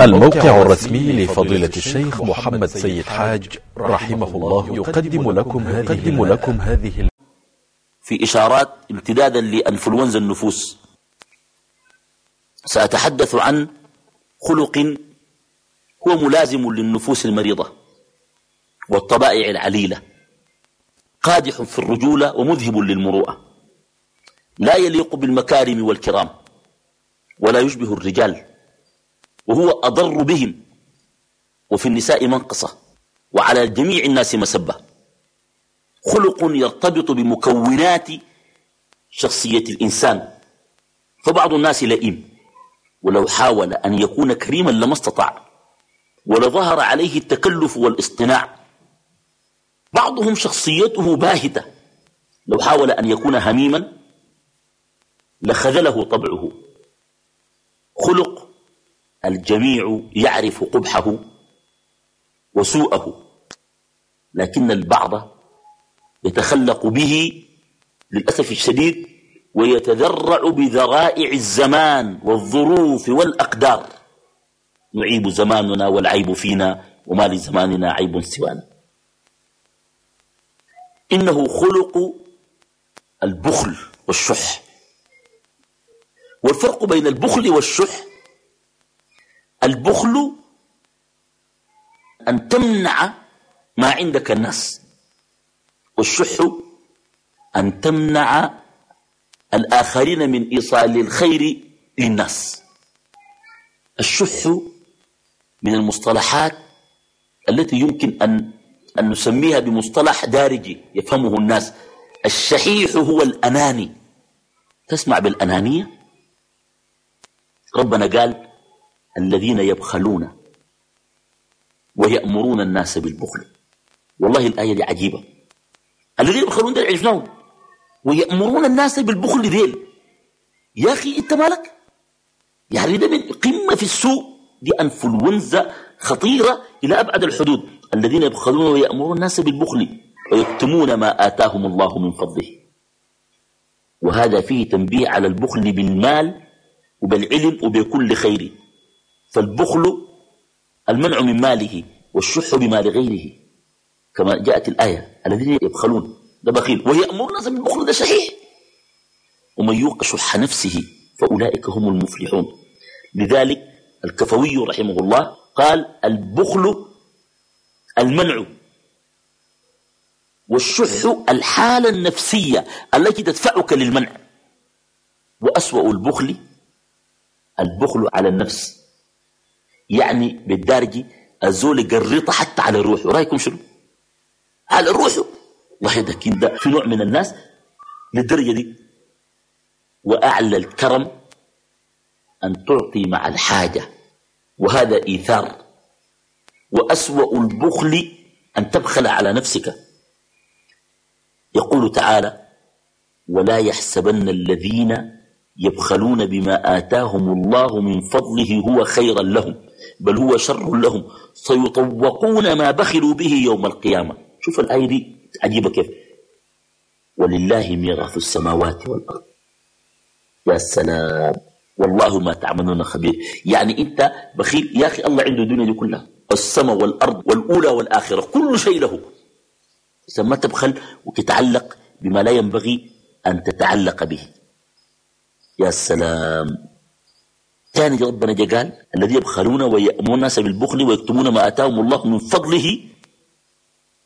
الموقع الرسمي لفضيلة الشيخ محمد سيد حاج رحمه الله يقدم لكم يقدم لكم هذه في إشارات امتدادا لأنفلونزا النفوس. سأتحدث عن خلق هو ملازم للنفوس المريضة والطبائع العليلة قادح في الرجولة ومذهب للمروءة. لا يليق بالمكارم والكرام ولا يشبه الرجال. وهو أضر بهم. وفي النساء منقصة. وعلى جميع الناس مسبة. خلق يرتبط بمكونات شخصية الإنسان. فبعض الناس لئيم. ولو حاول أن يكون كريما لما استطاع. ولظهر عليه التكلف والاصطناع. بعضهم شخصيته باهتة. لو حاول أن يكون هميما لخذله طبعه. خلق الجميع يعرف قبحه وسوءه لكن البعض يتخلق به للأسف الشديد ويتذرع بذرائع الزمان والظروف والأقدار. نعيب زماننا والعيب فينا وما لزماننا عيب سوانا. إنه خلق البخل والشح. والفرق بين البخل والشح البخل أن تمنع ما عندك الناس والشح أن تمنع الآخرين من إيصال الخير للناس. الشح من المصطلحات التي يمكن أن, أن نسميها بمصطلح دارجي يفهمه الناس. الشحيح هو الأناني. تسمع بالأنانية؟ ربنا قال الذين يبخلون ويأمرون الناس بالبخل. والله الآية دي عجيبة. الذين يبخلون ده عرفناهم. ويأمرون الناس بالبخل ذيل يا أخي أنت مالك؟ يعني ده من قمة في السوء. دي أنفلونزا خطيرة إلى أبعد الحدود. الذين يبخلون ويأمرون الناس بالبخل ويكتمون ما آتاهم الله من فضله. وهذا فيه تنبيه على البخل بالمال وبالعلم وبكل خير. فالبخل المنع من ماله والشح بمال غيره كما جاءت الآية الذين يبخلون. ده بخيل ويأمر الناس بالبخل ده صحيح. ومن يوق شح نفسه فأولئك هم المفلحون. لذلك الكفوي رحمه الله قال البخل المنع والشح الحالة النفسية التي تدفعك للمنع. وأسوأ البخل البخل على النفس. يعني بالدارجي الزول قريطة حتى على روحه. رأيكم شنو؟ على روحه. والله ده كده في نوع من الناس للدرجة دي. وأعلى الكرم أن تعطي مع الحاجة. وهذا إيثار. وأسوأ البخل أن تبخل على نفسك. يقول تعالى ولا يحسبن الذين يبخلون بما آتاهم الله من فضله هو خيرا لهم. بل هو شر لهم. سيطوقون ما بخلوا به يوم القيامة. شوف الآية دي عجيبة كيف. ولله ميراث السماوات والأرض. يا سلام. والله ما تعملون خبير. يعني أنت بخيل يا أخي الله عنده الدنيا دي كلها. السماء والأرض والأولى والآخرة كل شيء له. ما تبخل وتتعلق بما لا ينبغي أن تتعلق به. يا سلام. ثاني ربنا قال الذي يبخلون ويأمون الناس بالبخل ويكتمون ما آتاهم الله من فضله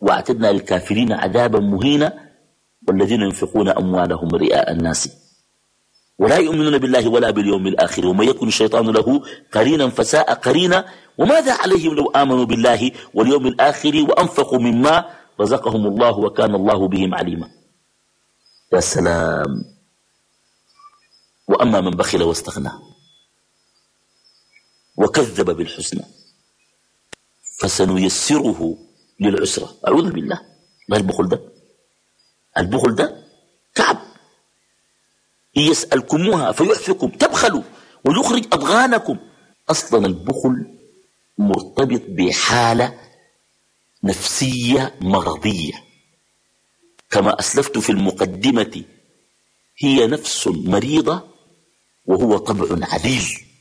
وأعتدنا للكافرين عذابا مهينا والذين ينفقون أموالهم رئاء الناس ولا يؤمنون بالله ولا باليوم الآخر ومن يكن الشيطان له قرينا فساء قرينا وماذا عليهم لو آمنوا بالله واليوم الآخر وأنفقوا مما رزقهم الله وكان الله بهم عليما يا سلام. وأما من بخل واستغنى وكذب بالحسنى. فسنيسره للعسرة أعوذ بالله. ما البخل ده؟ البخل ده كعب يسألكموها فيحفكم. تبخلوا ويخرج أضغانكم. أصلا البخل مرتبط بحالة نفسية مرضية. كما أسلفت في المقدمة هي نفس مريضة وهو طبع عليل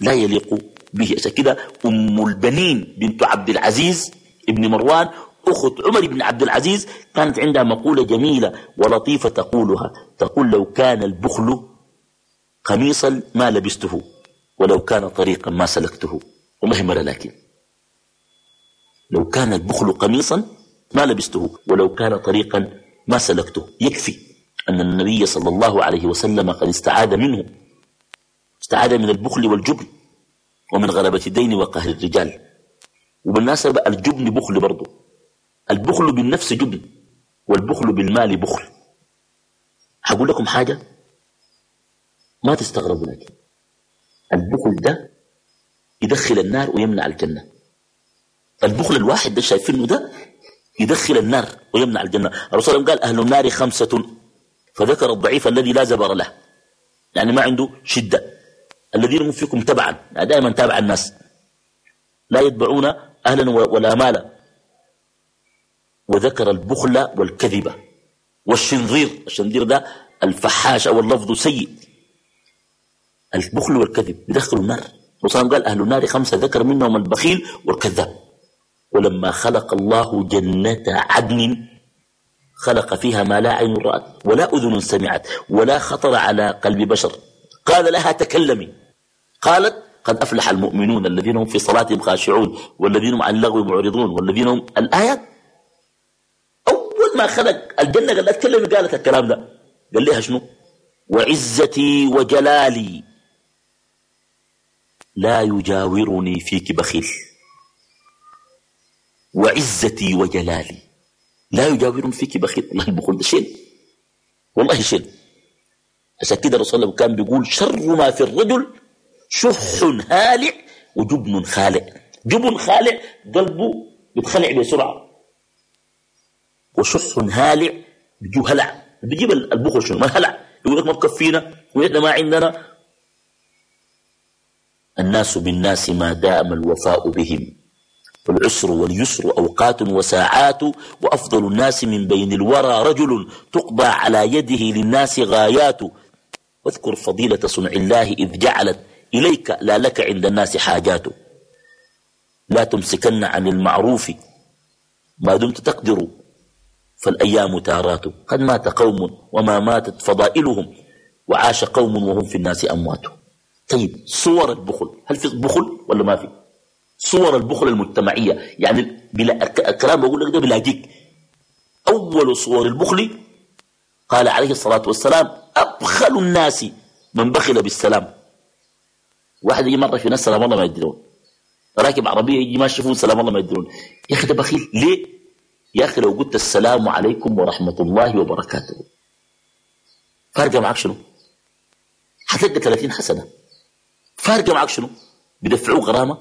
لا يليق به عشان كده أم البنين بنت عبد العزيز ابن مروان أخت عمر بن عبد العزيز كانت عندها مقولة جميلة ولطيفة تقولها تقول لو كان البخل قميصا ما لبسته ولو كان طريقا ما سلكته. والله مرة لكن. لو كان البخل قميصا ما لبسته ولو كان طريقا ما سلكته. يكفي أن النبي صلى الله عليه وسلم قد استعاذ منه استعاذ من البخل والجبن ومن غلبة الدين وقهر الرجال. وبالناسبة الجبن بخل برضه البخل بالنفس جبن والبخل بالمال بخل. هقول لكم حاجة؟ ما تستغربوا لكن البخل ده يدخل النار ويمنع الجنة. البخل الواحد ده شايفينه ده يدخل النار ويمنع الجنة. الرسول قال أهل النار خمسة. فذكر الضعيف الذي لا زبر له. يعني ما عنده شدة. الذين هم فيكم تبعا يعني دائما تابع الناس. لا يتبعون أهلا ولا مالا. وذكر البخل والكذبة والشنظير الشنظير ده الفحاش أو اللفظ سيء. البخل والكذب يدخلوا النار. وصام قال أهل النار خمسة ذكر منهم البخيل والكذاب. ولما خلق الله جنة عدن خلق فيها ما لا عين رأت ولا أذن سمعت ولا خطر على قلب بشر. قال لها تكلمي. قالت قد أفلح المؤمنون الذين هم في صلاتهم خاشعون والذين هم عن اللغو معرضون والذين هم الآيات أول ما خلق الجنة قال لها تكلمي قالت الكلام ده. قال لها شنو؟ وعزتي وجلالي لا يجاورني فيك بخيل. وعزتي وجلالي لا يجاورني فيك بخيل. والله البخل ده شيء. والله شيء. عشان كده الرسول الله كان بيقول شر ما في الرجل شح هالع وجبن خالع جبن خالع قلبه يتخلع بسرعة. وشح هالع بيجيب هلع. بيجيب البخل شنو؟ ما هلع. يقول لك ما بكفينا. وإحنا ما عندنا. الناس بالناس ما دام الوفاء بهم. فالعسر واليسر أوقات وساعات وأفضل الناس من بين الورى رجل تقضى على يده للناس غايات. واذكر فضيلة صنع الله إذ جعلت إليك لا لك عند الناس حاجات. لا تمسكن عن المعروف ما دمت تقدر. فالأيام تارات. قد مات قوم وما ماتت فضائلهم. وعاش قوم وهم في الناس أموات. طيب صور البخل. هل في بخل ولا ما في؟ صور البخل المجتمعية. يعني بلا الكلام بقول لك ده بلاجيك أول صور البخل قال عليه الصلاة والسلام أبخل الناس من بخل بالسلام. واحد يجي مرة في ناس سلام الله ما يدرون. راكب عربية يجي ما يشوفون سلام الله ما يدرون. يا أخي ده بخيل ليه؟ يا أخي لو قلت السلام عليكم ورحمة الله وبركاته. فارقة معك شنو؟ حتلقى 30 حسنة. فارقة معك شنو؟ بدفعوك غرامة؟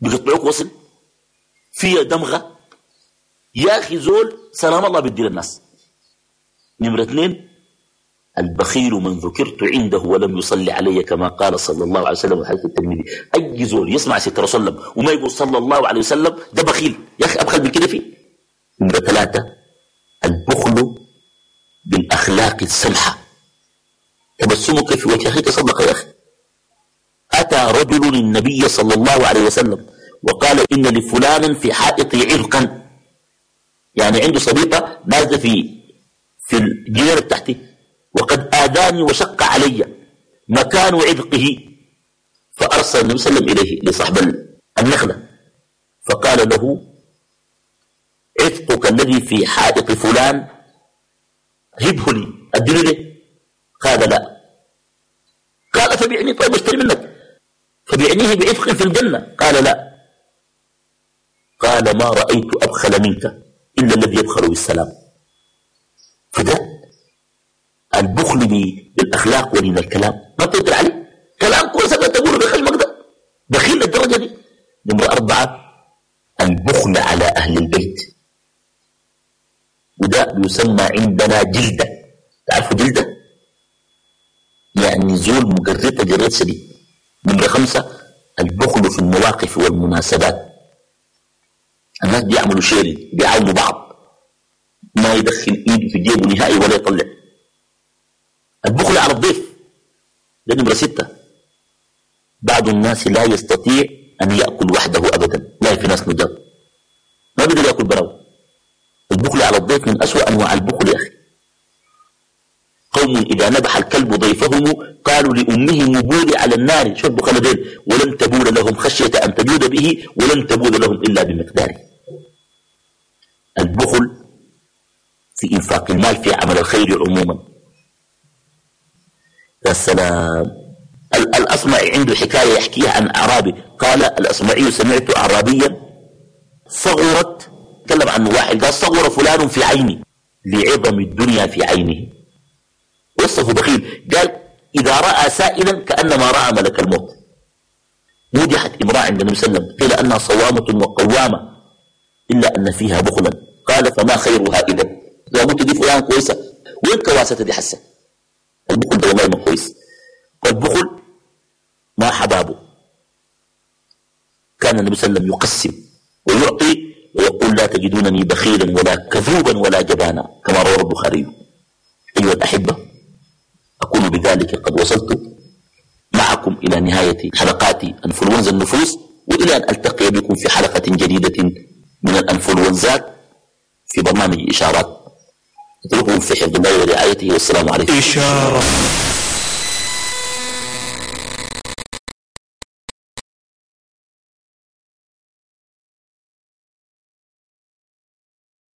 بيقطعوك وصل؟ فيها دمغة؟ يا أخي زول سلام الله بدي للناس نمرة اثنين البخيل من ذكرت عنده ولم يصلي علي كما قال صلى الله عليه وسلم حديث الترمذي. أي زول يسمع سيدنا رسول الله وما يقول صلى الله عليه وسلم؟ ده بخيل. يا أخي أبخل من كده فيه. نمرة ثلاثة البخل بالأخلاق السمحة. تبسمك في وجه اخيك صدق يا أخي. أتى رجل النبي صلى الله عليه وسلم وقال إن لفلان في حائطي عرقا. يعني عنده صديقة نازلة في في الجيرة بتاعتي وقد آذاني وشق علي مكان عذقه فأرسل النبي صلى الله عليه وسلم إليه لصاحب النخلة. فقال له عذقك الذي في حائط فلان هبه لي أدني لي قال لا. قال فبيعني طيب أشتري منك. فبيعنيه بعذق في الجنة. قال لا. قال ما رأيت أبخل منك إلا الذي يبخل بالسلام. فده البخل بالاخلاق ولين الكلام. ما تقدر عليه. كلام كويس تقوله بخشمك ده بخيل للدرجه دي. نمرة أربعة البخل على أهل البيت. وده يسمى عندنا جلدة. تعرفوا جلدة؟ يعني زول مقرطة جريت سدي نمرة خمسة البخل في المواقف والمناسبات. الناس بيعملوا شيري بيعاونوا بعض. ما يدخل ايده في جيبه نهائي ولا يطلع. البخل على الضيف. ده نمرة ستة. بعض الناس لا يستطيع أن يأكل وحده أبدا. لا في ناس نجار ما بيقدر يأكل براو البخل على الضيف من أسوأ أنواع البخل يا أخي. قوم إذا نبح الكلب ضيفهم قالوا لأمه بول على النار. شوف بخل دين. ولم تبول لهم خشية أن تجود به ولم تبول لهم إلا بمقداره. البخل في إنفاق المال في عمل الخير عموما. يا سلام الأصمعي عنده حكاية يحكيها عن أعرابي. قال الأصمعي سمعت أعرابيا. صغرت تكلم عنه واحد قال صغر فلان في عيني. لعظم الدنيا في عينه. وصفه بخيل. قال إذا رأى سائلا كأنما رأى ملك الموت. مدحت امرأة عند النبي صلى الله عليه وسلم. قيل أنها صوامة وقوامة. إلا أن فيها بخلا. قال فما خيرها إذا؟ إذا قلت دي فلان كويسة. وين كواسة دي حسن؟ ده ما كويس. والبخل ما حبابه. كان النبي صلى الله عليه وسلم يقسم ويعطي ويقول لا تجدونني بخيلا ولا كذوبا ولا جبانا كما روى البخاري. أيها الأحبة أقول بذلك قد وصلت معكم إلى نهاية حلقات أنفلونزا النفوس وإلى أن ألتقي بكم في حلقة جديدة من الأنفلونزات في برنامج إشارات. أترككم في حفظ الله ورعايته والسلام عليكم. إشارة.